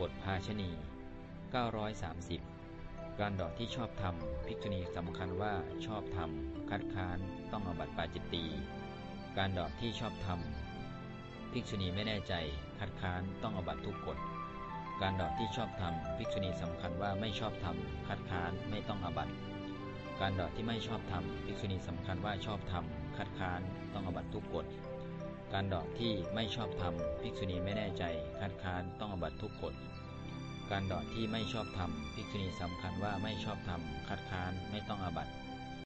บทภาชณี 930 การดอกที่ชอบทำภิกษุณีสำคัญว่าชอบทำคัดค้านต้องอบัตปาจิตตีการดอกที่ชอบทำภิกษุณีไม่แน่ใจ คัดค้านต้องอบัตทุกกฎการดอกที่ชอบทำภิกษุณีสำคัญว่าไม่ชอบทำคัดค้านไม่ต้องอบัตการดอกที่ไม่ชอบทำภิกษุณีสำคัญว่าชอบทำคัดค้านต้องอบัตทุกกฎ การดอกที่ไม่ชอบทำภิกษุณีไม่แน่ใจคัดค้านต้องอบัตทุกกฎการดอกที่ไม่ชอบทำภิกษุณีสำคัญว่าไม่ชอบทำคัดค้านไม่ต้องอ